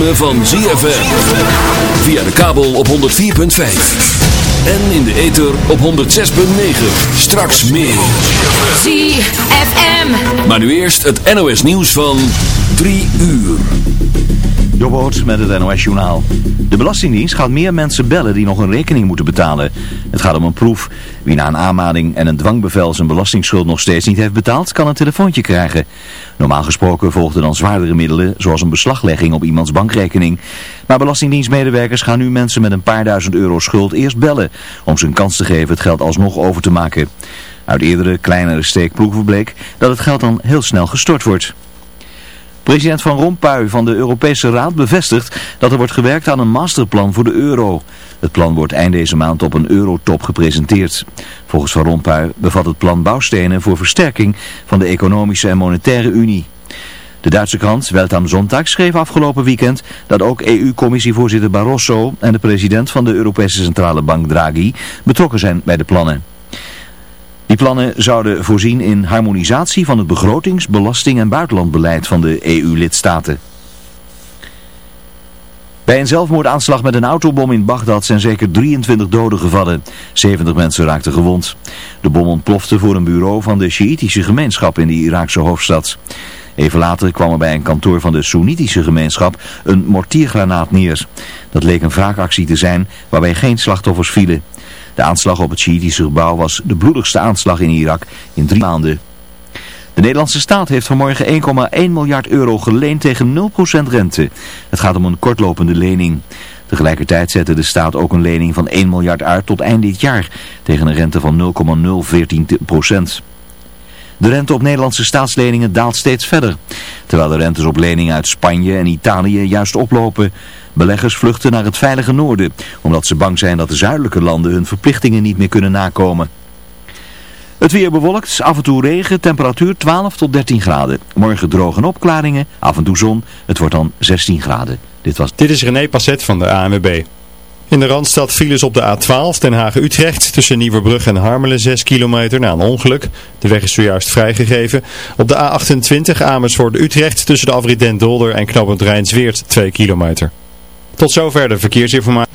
ritme van ZFM. Via de kabel op 104.5. En in de ether op 106.9. Straks meer. ZFM. Maar nu eerst het NOS nieuws van 3 uur. Jobboot met het NOS Journaal. De Belastingdienst gaat meer mensen bellen die nog een rekening moeten betalen. Het gaat om een proef. Wie na een aanmaning en een dwangbevel zijn belastingsschuld nog steeds niet heeft betaald, kan een telefoontje krijgen. Normaal gesproken volgden dan zwaardere middelen, zoals een beslaglegging op iemands bankrekening. Maar Belastingdienstmedewerkers gaan nu mensen met een paar duizend euro schuld eerst bellen, om ze een kans te geven het geld alsnog over te maken. Uit eerdere, kleinere steekproeven bleek dat het geld dan heel snel gestort wordt. President Van Rompuy van de Europese Raad bevestigt dat er wordt gewerkt aan een masterplan voor de euro. Het plan wordt eind deze maand op een eurotop gepresenteerd. Volgens Van Rompuy bevat het plan bouwstenen voor versterking van de economische en monetaire unie. De Duitse krant Welt am Sonntag schreef afgelopen weekend dat ook EU-commissievoorzitter Barroso en de president van de Europese Centrale Bank Draghi betrokken zijn bij de plannen. Die plannen zouden voorzien in harmonisatie van het begrotings-, belasting- en buitenlandbeleid van de EU-lidstaten. Bij een zelfmoordaanslag met een autobom in Bagdad zijn zeker 23 doden gevallen. 70 mensen raakten gewond. De bom ontplofte voor een bureau van de Sjiitische gemeenschap in de Iraakse hoofdstad. Even later kwam er bij een kantoor van de Soenitische gemeenschap een mortiergranaat neer. Dat leek een wraakactie te zijn waarbij geen slachtoffers vielen. De aanslag op het Sjiitische gebouw was de bloedigste aanslag in Irak in drie maanden. De Nederlandse staat heeft vanmorgen 1,1 miljard euro geleend tegen 0% rente. Het gaat om een kortlopende lening. Tegelijkertijd zette de staat ook een lening van 1 miljard uit tot eind dit jaar tegen een rente van 0,014%. De rente op Nederlandse staatsleningen daalt steeds verder. Terwijl de rentes op leningen uit Spanje en Italië juist oplopen. Beleggers vluchten naar het veilige noorden, omdat ze bang zijn dat de zuidelijke landen hun verplichtingen niet meer kunnen nakomen. Het weer bewolkt, af en toe regen, temperatuur 12 tot 13 graden. Morgen droge opklaringen, af en toe zon, het wordt dan 16 graden. Dit, was... Dit is René Passet van de ANWB. In de Randstad files op de A12 Den Haag-Utrecht tussen Nieuwebrug en Harmelen 6 kilometer na een ongeluk. De weg is zojuist vrijgegeven. Op de A28 Amersfoort-Utrecht tussen de afrit Den Dolder en knooppunt Rijnsweert 2 kilometer. Tot zover de verkeersinformatie.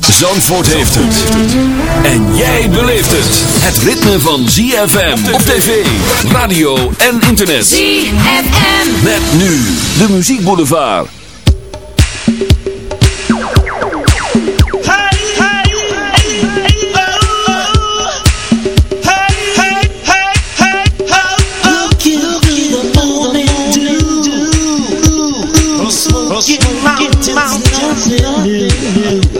Zandvoort heeft het. En jij beleeft het. Het ritme van ZFM op tv, radio en internet. ZFM. Met nu de muziekboulevard. We'll work until it's time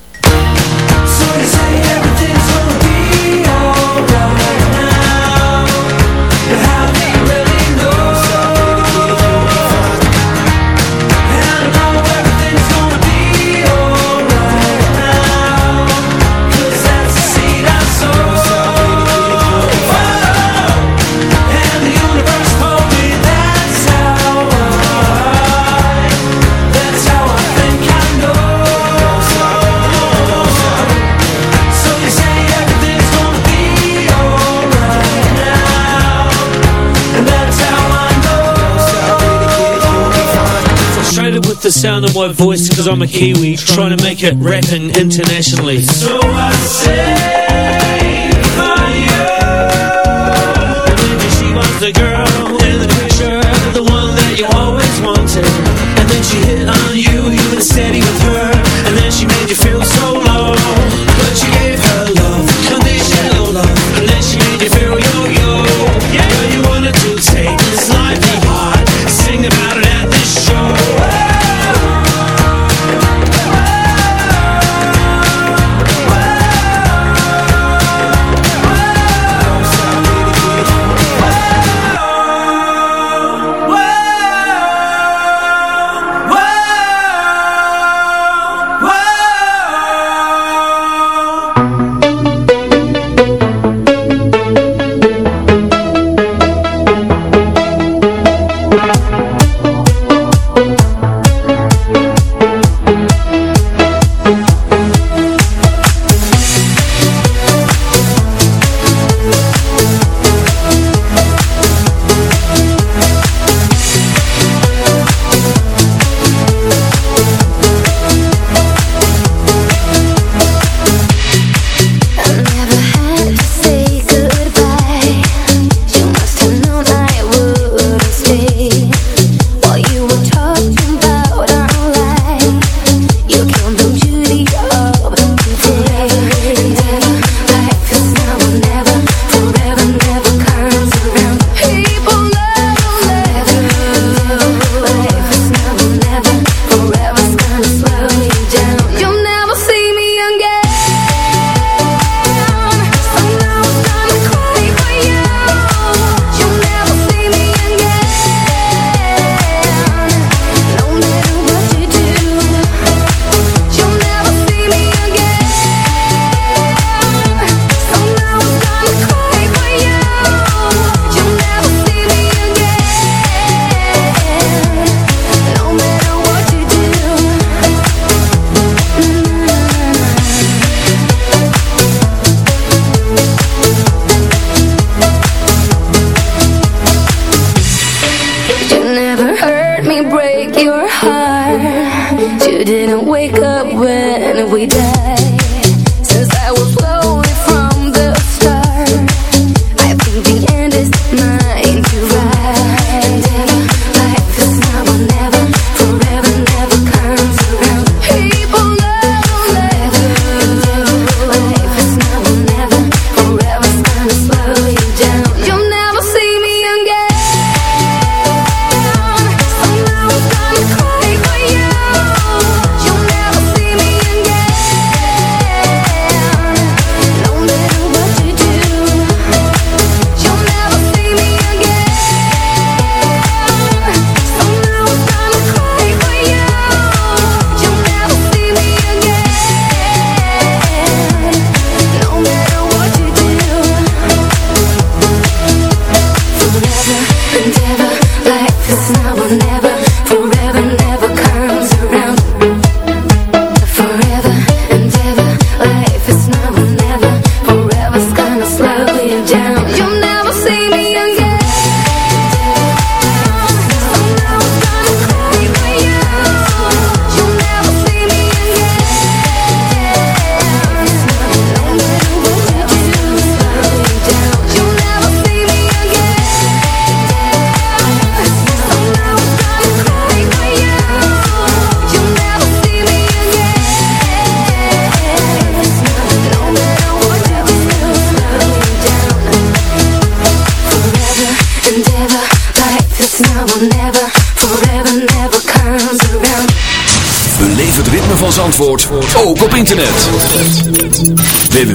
my voice because I'm a Kiwi Trying to make it rapping internationally. So I say you. Maybe she was the girl in the picture The one that you always wanted. And then she hit on you, you were steady with her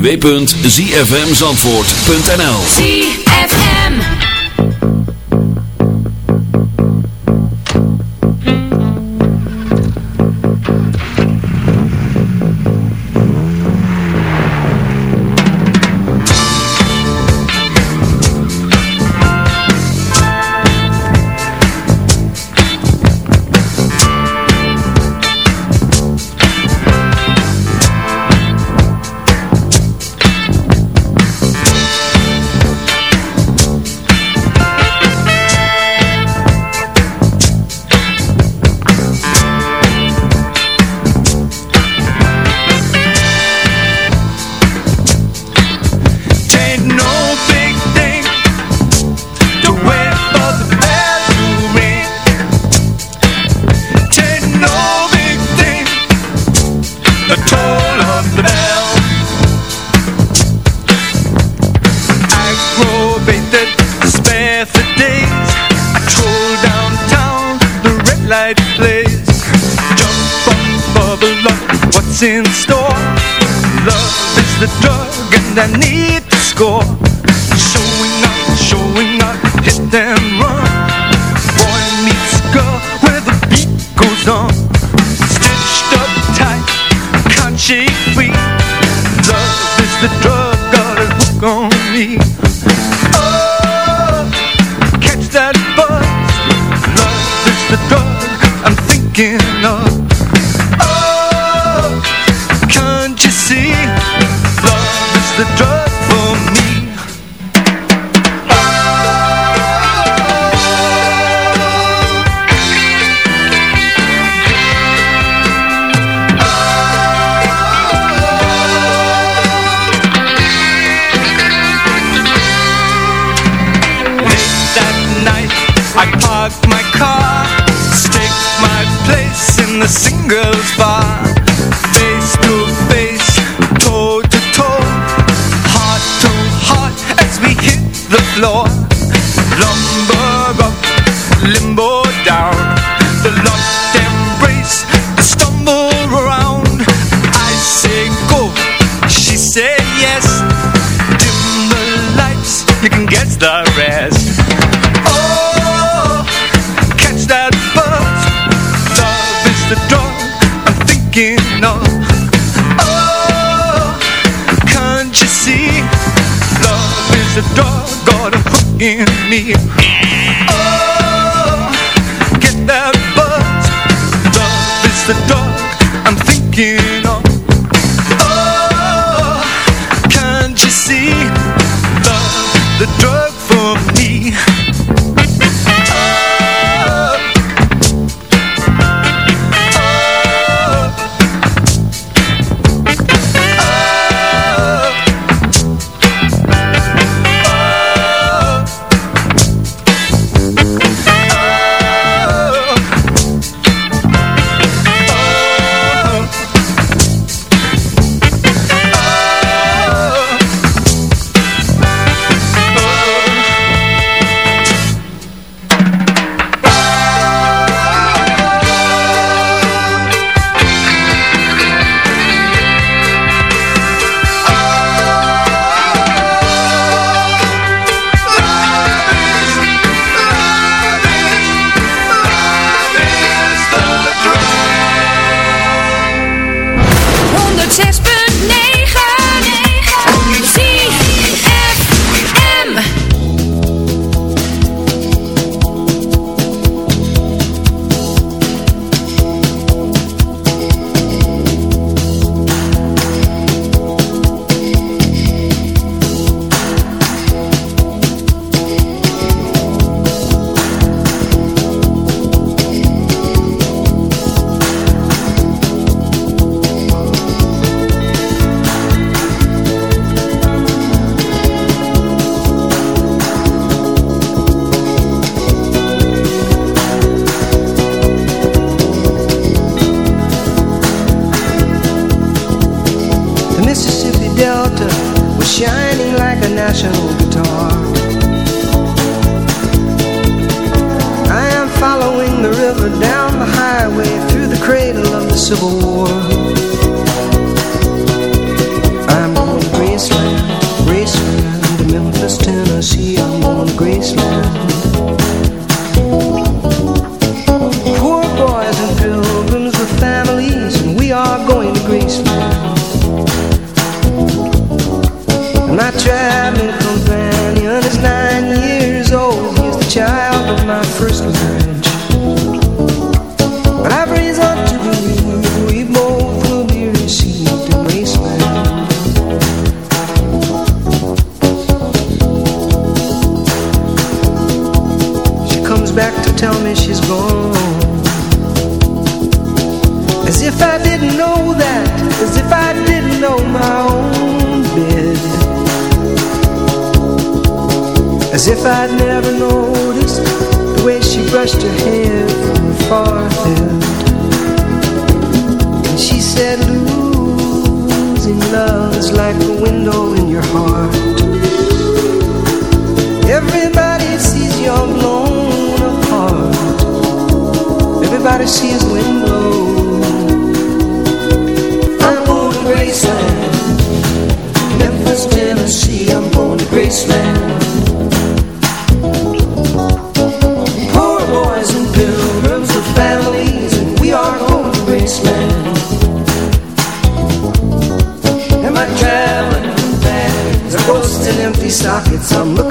www.zfmzandvoort.nl in me.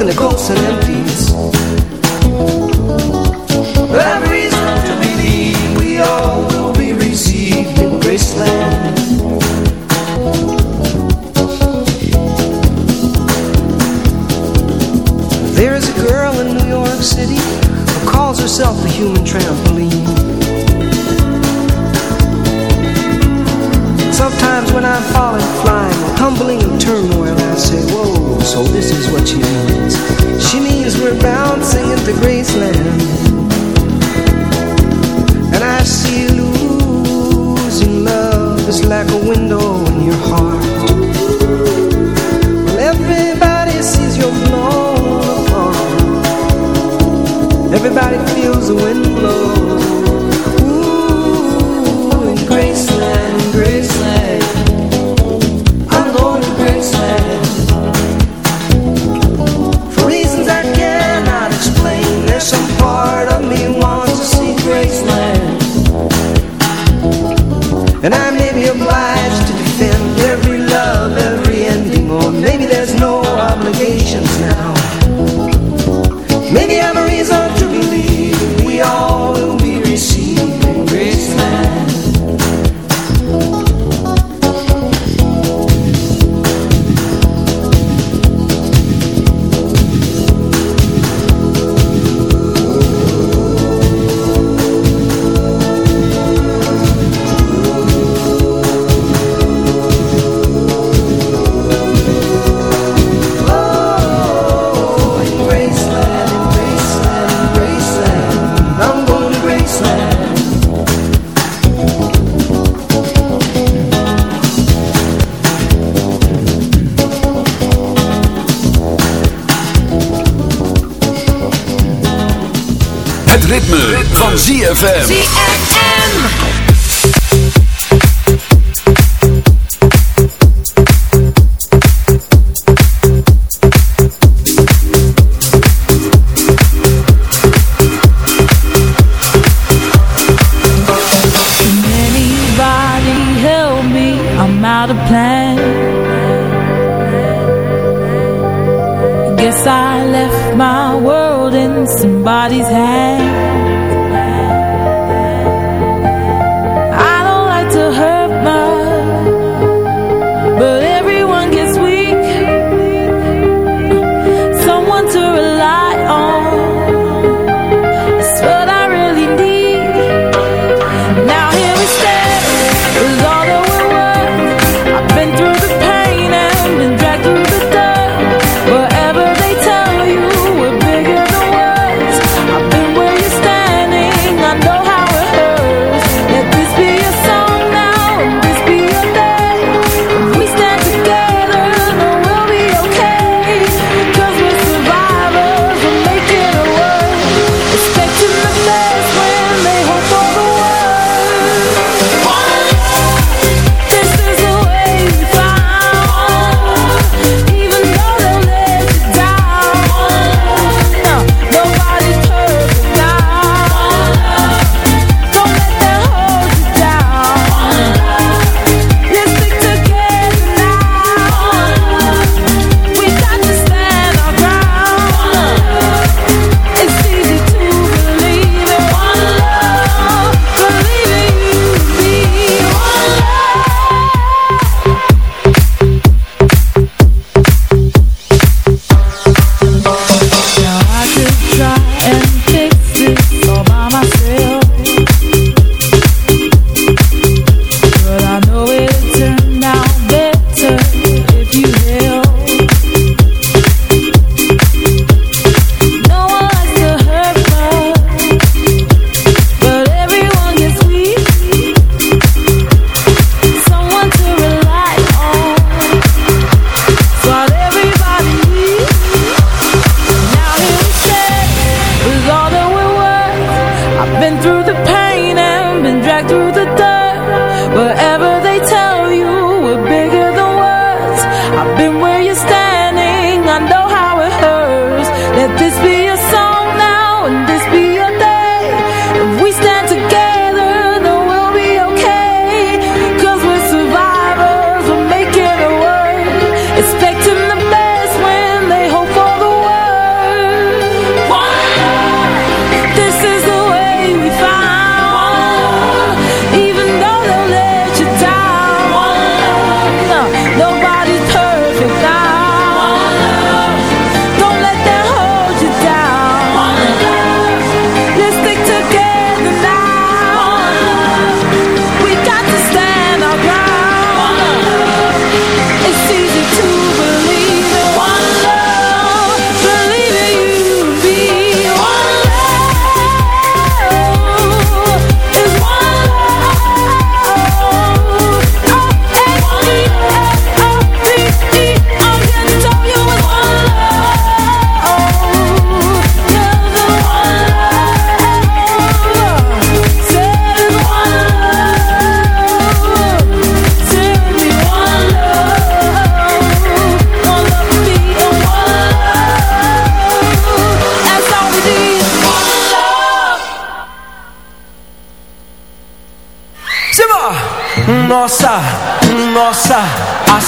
in the ghost ZFM.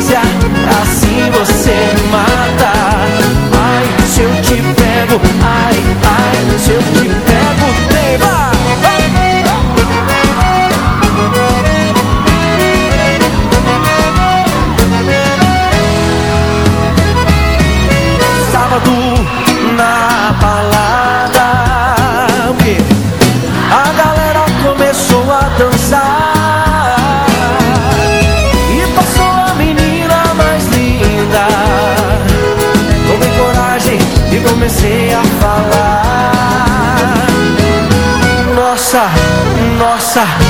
delícia, assim você mata. Ai, se eu te pego, ai, ai, nossa,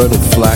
butterfly